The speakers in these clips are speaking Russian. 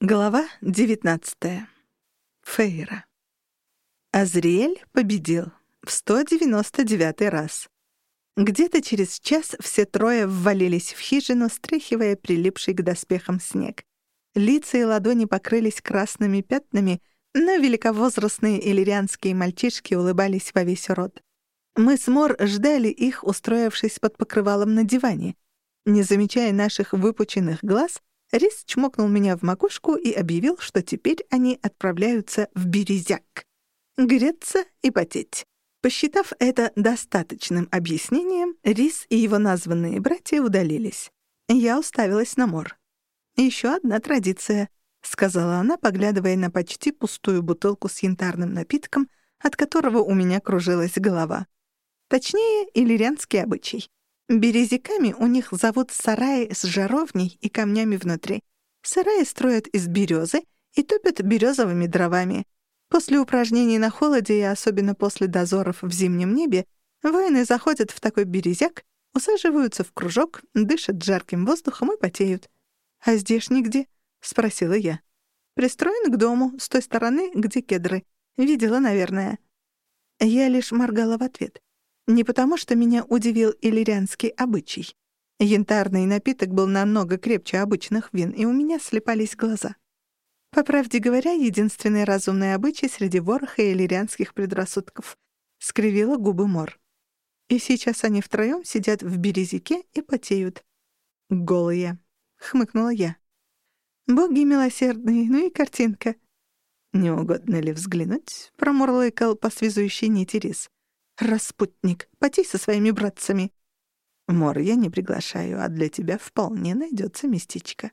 Глава 19. Фейра. Азриэль победил в 199 раз. Где-то через час все трое ввалились в хижину, стряхивая прилипший к доспехам снег. Лица и ладони покрылись красными пятнами, но великовозрастные иллирианские мальчишки улыбались во весь рот. Мы с Мор ждали их, устроившись под покрывалом на диване. Не замечая наших выпученных глаз — Рис чмокнул меня в макушку и объявил, что теперь они отправляются в Березяк. Греться и потеть. Посчитав это достаточным объяснением, Рис и его названные братья удалились. Я уставилась на Мор. «Еще одна традиция», — сказала она, поглядывая на почти пустую бутылку с янтарным напитком, от которого у меня кружилась голова. Точнее, иллирянский обычай. Березиками у них зовут сараи с жаровней и камнями внутри. Сараи строят из березы и топят березовыми дровами. После упражнений на холоде и особенно после дозоров в зимнем небе воины заходят в такой березяк, усаживаются в кружок, дышат жарким воздухом и потеют. «А здесь нигде?» — спросила я. «Пристроен к дому, с той стороны, где кедры. Видела, наверное». Я лишь моргала в ответ. Не потому, что меня удивил иллирианский обычай. Янтарный напиток был намного крепче обычных вин, и у меня слепались глаза. По правде говоря, единственный разумный обычай среди вороха иллирианских предрассудков. Скривила губы Мор. И сейчас они втроём сидят в березике и потеют. «Голые», — хмыкнула я. «Боги милосердные, ну и картинка». «Не угодно ли взглянуть?» — промурлыкал по связующей нити рис. «Распутник, потей со своими братцами». «Мор, я не приглашаю, а для тебя вполне найдется местечко».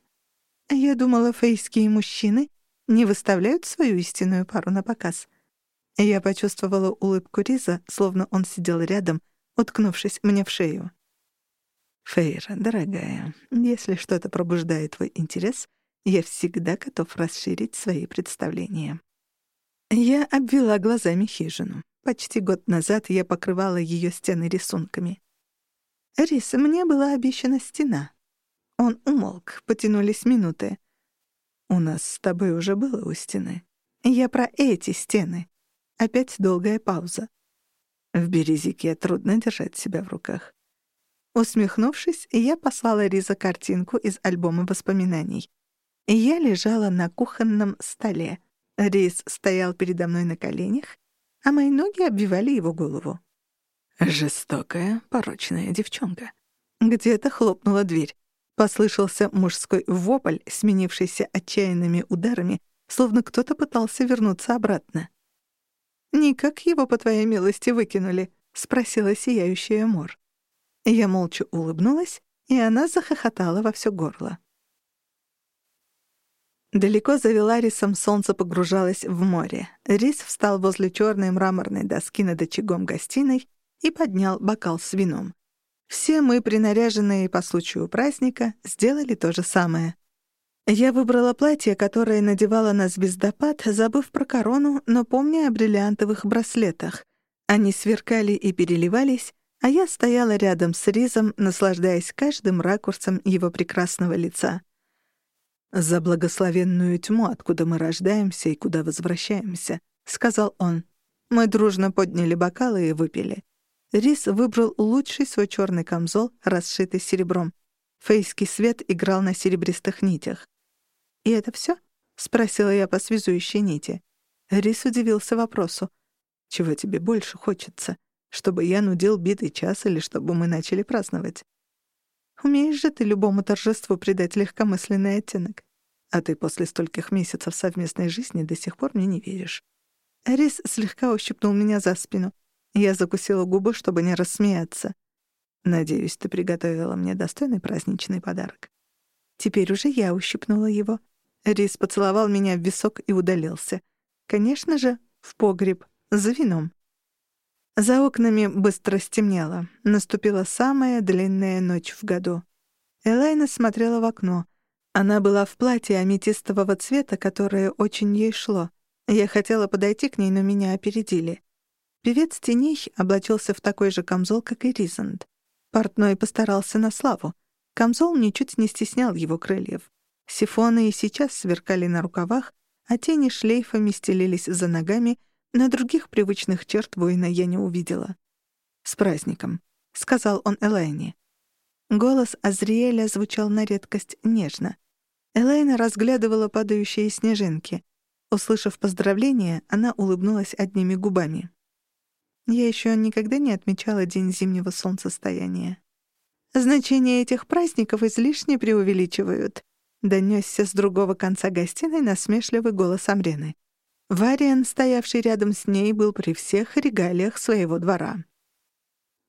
Я думала, фейские мужчины не выставляют свою истинную пару на показ. Я почувствовала улыбку Риза, словно он сидел рядом, уткнувшись мне в шею. «Фейра, дорогая, если что-то пробуждает твой интерес, я всегда готов расширить свои представления». Я обвела глазами хижину. Почти год назад я покрывала ее стены рисунками. «Рис, мне была обещана стена». Он умолк, потянулись минуты. «У нас с тобой уже было у стены. Я про эти стены». Опять долгая пауза. В березике трудно держать себя в руках. Усмехнувшись, я послала Риза картинку из альбома воспоминаний. Я лежала на кухонном столе. Риз стоял передо мной на коленях, а мои ноги обвивали его голову. Жестокая, порочная девчонка. Где-то хлопнула дверь. Послышался мужской вопль, сменившийся отчаянными ударами, словно кто-то пытался вернуться обратно. «Никак его, по твоей милости, выкинули?» — спросила сияющая Мор. Я молча улыбнулась, и она захохотала во всё горло. Далеко за Веларисом солнце погружалось в море. Рис встал возле черной мраморной доски над очагом гостиной и поднял бокал с вином. Все мы, принаряженные по случаю праздника, сделали то же самое. Я выбрала платье, которое надевала на звездопад, забыв про корону, но помня о бриллиантовых браслетах. Они сверкали и переливались, а я стояла рядом с Ризом, наслаждаясь каждым ракурсом его прекрасного лица — «За благословенную тьму, откуда мы рождаемся и куда возвращаемся», — сказал он. Мы дружно подняли бокалы и выпили. Рис выбрал лучший свой черный камзол, расшитый серебром. Фейский свет играл на серебристых нитях. «И это все? спросила я по связующей нити. Рис удивился вопросу. «Чего тебе больше хочется? Чтобы я нудил битый час или чтобы мы начали праздновать?» Умеешь же ты любому торжеству придать легкомысленный оттенок. А ты после стольких месяцев совместной жизни до сих пор мне не веришь. Рис слегка ущипнул меня за спину. Я закусила губы, чтобы не рассмеяться. Надеюсь, ты приготовила мне достойный праздничный подарок. Теперь уже я ущипнула его. Рис поцеловал меня в висок и удалился. Конечно же, в погреб, за вином. За окнами быстро стемнело. Наступила самая длинная ночь в году. Элайна смотрела в окно. Она была в платье аметистового цвета, которое очень ей шло. Я хотела подойти к ней, но меня опередили. Певец теней облачился в такой же камзол, как и Ризанд. Портной постарался на славу. Камзол ничуть не стеснял его крыльев. Сифоны и сейчас сверкали на рукавах, а тени шлейфами стелились за ногами, но других привычных черт воина я не увидела. «С праздником», — сказал он Элайне. Голос Азриэля звучал на редкость нежно. Элайна разглядывала падающие снежинки. Услышав поздравление, она улыбнулась одними губами. Я еще никогда не отмечала День зимнего солнцестояния. Значение этих праздников излишне преувеличивают. Донесся с другого конца гостиной насмешливый голос Амрены. Вариан, стоявший рядом с ней, был при всех регалиях своего двора.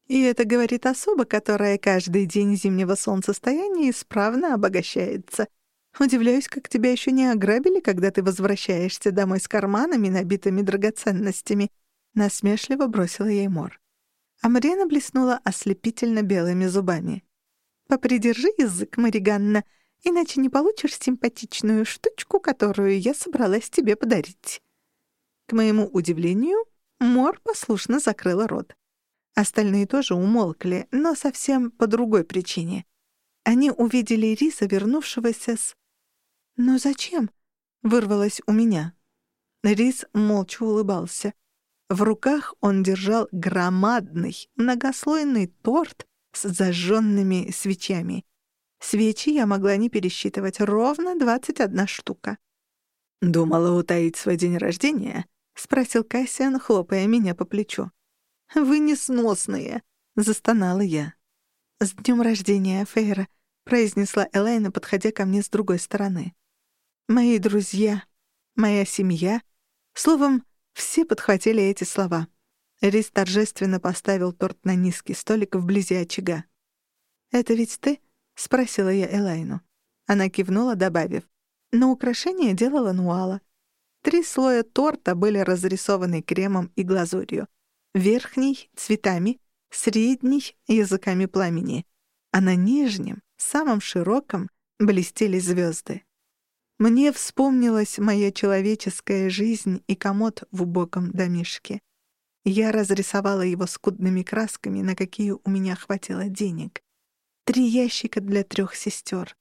И это говорит особа, которая каждый день зимнего солнцестояния исправно обогащается. Удивляюсь, как тебя еще не ограбили, когда ты возвращаешься домой с карманами, набитыми драгоценностями. Насмешливо бросила ей Мор. Амрена блеснула ослепительно белыми зубами. «Попридержи язык, Мариганна, иначе не получишь симпатичную штучку, которую я собралась тебе подарить». К моему удивлению, Мор послушно закрыла рот. Остальные тоже умолкли, но совсем по другой причине. Они увидели Риса, вернувшегося с... «Но зачем?» — вырвалось у меня. Рис молча улыбался. В руках он держал громадный, многослойный торт с зажженными свечами. Свечи я могла не пересчитывать, ровно двадцать одна штука. «Думала утаить свой день рождения?» — спросил Кассиан, хлопая меня по плечу. «Вы несносные!» — застонала я. «С днем рождения, Фейра!» — произнесла Элайна, подходя ко мне с другой стороны. «Мои друзья, моя семья...» Словом, все подхватили эти слова. Рис торжественно поставил торт на низкий столик вблизи очага. «Это ведь ты?» — спросила я Элайну. Она кивнула, добавив. «На украшение делала Нуала. Три слоя торта были разрисованы кремом и глазурью верхний — цветами, средний — языками пламени, а на нижнем, самом широком, блестели звезды. Мне вспомнилась моя человеческая жизнь и комод в убогом домишке. Я разрисовала его скудными красками, на какие у меня хватило денег. Три ящика для трех сестер.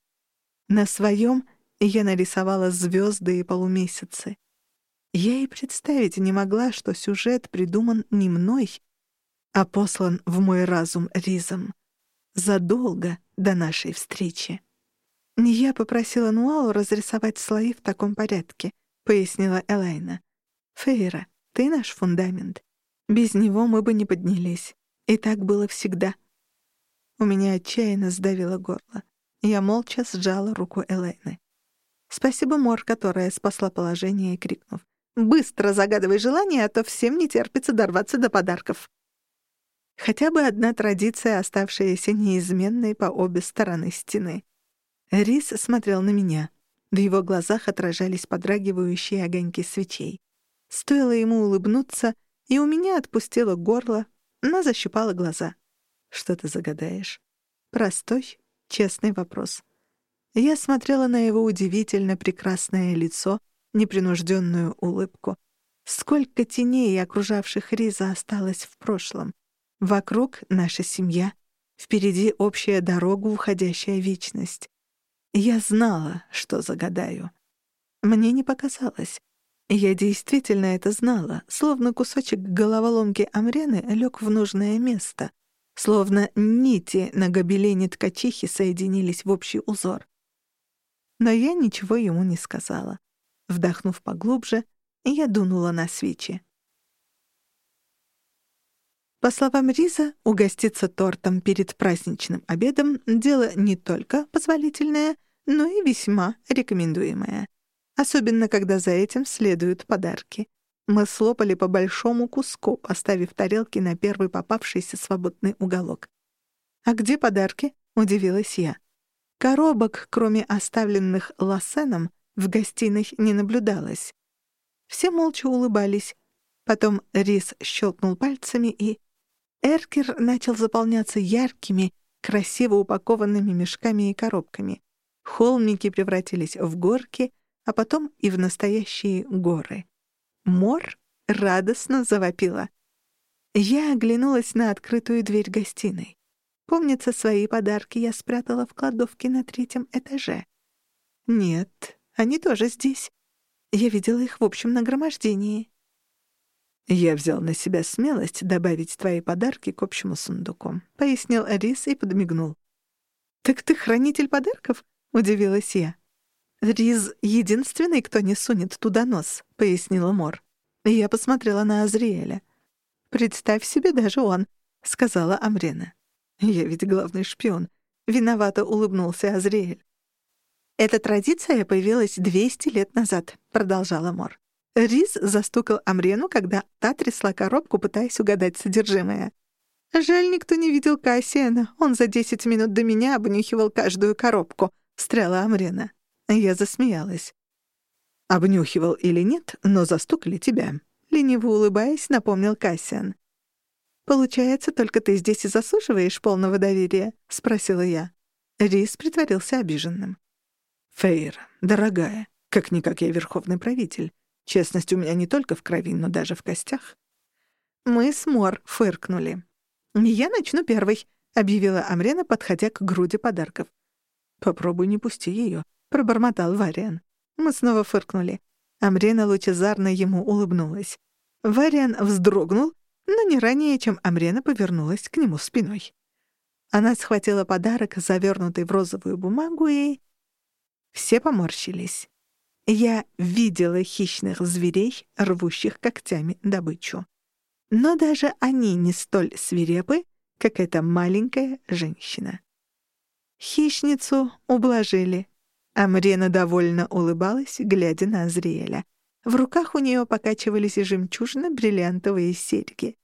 На своем я нарисовала звезды и полумесяцы. Я и представить не могла, что сюжет придуман не мной, а послан в мой разум Ризом задолго до нашей встречи. «Я попросила Нуалу разрисовать слои в таком порядке», — пояснила Элайна. «Фейра, ты наш фундамент. Без него мы бы не поднялись. И так было всегда». У меня отчаянно сдавило горло. Я молча сжала руку Элайны. Спасибо Мор, которая спасла положение, крикнув. Быстро загадывай желание, а то всем не терпится дорваться до подарков. Хотя бы одна традиция, оставшаяся неизменной по обе стороны стены. Рис смотрел на меня. В его глазах отражались подрагивающие огоньки свечей. Стоило ему улыбнуться, и у меня отпустило горло, но защипало глаза. «Что ты загадаешь?» Простой, честный вопрос. Я смотрела на его удивительно прекрасное лицо — непринужденную улыбку. Сколько теней, окружавших Риза, осталось в прошлом. Вокруг наша семья, впереди общая дорога, уходящая вечность. Я знала, что загадаю. Мне не показалось. Я действительно это знала, словно кусочек головоломки Амрены лег в нужное место, словно нити на гобелене ткачихи соединились в общий узор. Но я ничего ему не сказала. Вдохнув поглубже, я дунула на свечи. По словам Риза, угоститься тортом перед праздничным обедом — дело не только позволительное, но и весьма рекомендуемое. Особенно, когда за этим следуют подарки. Мы слопали по большому куску, поставив тарелки на первый попавшийся свободный уголок. «А где подарки?» — удивилась я. Коробок, кроме оставленных Лассеном, в гостиной не наблюдалось. Все молча улыбались. Потом Рис щелкнул пальцами, и Эркер начал заполняться яркими, красиво упакованными мешками и коробками. Холмики превратились в горки, а потом и в настоящие горы. Мор радостно завопила. Я оглянулась на открытую дверь гостиной. Помнится, свои подарки я спрятала в кладовке на третьем этаже. «Нет, они тоже здесь. Я видела их в общем нагромождении». «Я взял на себя смелость добавить твои подарки к общему сундуку», — пояснил Рис и подмигнул. «Так ты хранитель подарков?» — удивилась я. «Риз — единственный, кто не сунет туда нос», — пояснила Мор. Я посмотрела на Азриэля. «Представь себе, даже он», — сказала Амрена. «Я ведь главный шпион», — виновато улыбнулся Азриэль. «Эта традиция появилась 200 лет назад», — продолжала Мор. Риз застукал Амрену, когда та трясла коробку, пытаясь угадать содержимое. «Жаль, никто не видел Кассиана. Он за десять минут до меня обнюхивал каждую коробку», — встряла Амрена. Я засмеялась. «Обнюхивал или нет, но застукали тебя», — лениво улыбаясь, напомнил Кассиан. «Получается, только ты здесь и заслуживаешь полного доверия?» — спросила я. Рис притворился обиженным. «Фейр, дорогая, как-никак я верховный правитель. Честность у меня не только в крови, но даже в костях. Мы с Мор фыркнули. «Я начну первой», — объявила Амрена, подходя к груди подарков. «Попробуй не пусти ее», — пробормотал Вариан. Мы снова фыркнули. Амрена лучезарно ему улыбнулась. Вариан вздрогнул, но не ранее, чем Амрена повернулась к нему спиной. Она схватила подарок, завернутый в розовую бумагу, и... Все поморщились. Я видела хищных зверей, рвущих когтями добычу. Но даже они не столь свирепы, как эта маленькая женщина. Хищницу ублажили. Амрена довольно улыбалась, глядя на Азриэля. В руках у нее покачивались жемчужно-бриллиантовые серьги.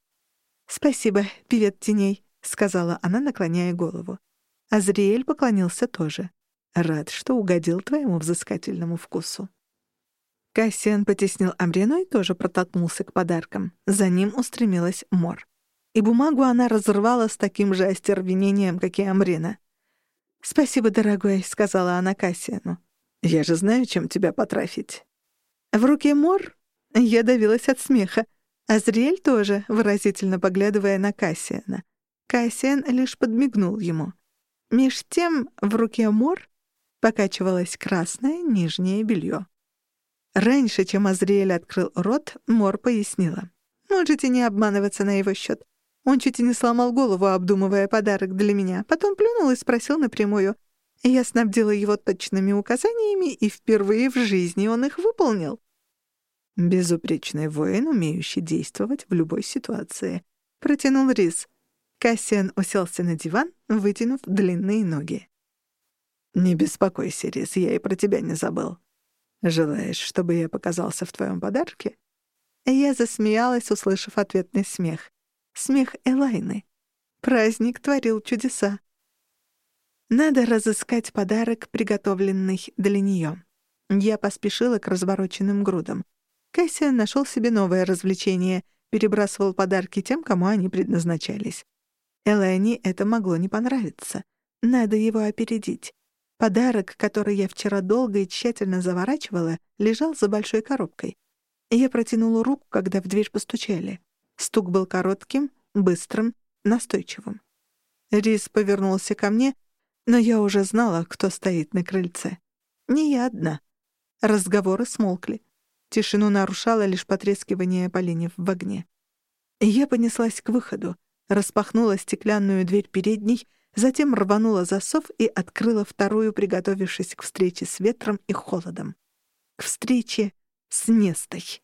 «Спасибо, певец теней», — сказала она, наклоняя голову. Азриэль поклонился тоже. Рад, что угодил твоему взыскательному вкусу. Кассиан потеснил Амрену и тоже протолкнулся к подаркам. За ним устремилась Мор. И бумагу она разорвала с таким же остервенением, как и Амрена. «Спасибо, дорогой», — сказала она Кассиану. «Я же знаю, чем тебя потрафить». В руке Мор я давилась от смеха. Азриэль тоже, выразительно поглядывая на Кассиана. Кассиан лишь подмигнул ему. Меж тем в руке Мор покачивалось красное нижнее белье. Раньше, чем Азриэль открыл рот, Мор пояснила. «Можете не обманываться на его счет. Он чуть и не сломал голову, обдумывая подарок для меня. Потом плюнул и спросил напрямую. Я снабдила его точными указаниями, и впервые в жизни он их выполнил. «Безупречный воин, умеющий действовать в любой ситуации», — протянул Рис. Кассиан уселся на диван, вытянув длинные ноги. «Не беспокойся, Рис, я и про тебя не забыл. Желаешь, чтобы я показался в твоем подарке?» Я засмеялась, услышав ответный смех. Смех Элайны. Праздник творил чудеса. Надо разыскать подарок, приготовленный для нее. Я поспешила к развороченным грудам. Кэссиан нашел себе новое развлечение, перебрасывал подарки тем, кому они предназначались. Элайне это могло не понравиться. Надо его опередить. Подарок, который я вчера долго и тщательно заворачивала, лежал за большой коробкой. Я протянула руку, когда в дверь постучали. Стук был коротким, быстрым, настойчивым. Рис повернулся ко мне, но я уже знала, кто стоит на крыльце. Не я одна. Разговоры смолкли. Тишину нарушало лишь потрескивание поленьев в огне. Я понеслась к выходу, распахнула стеклянную дверь передней — затем рванула засов и открыла вторую, приготовившись к встрече с ветром и холодом. К встрече с Нестой.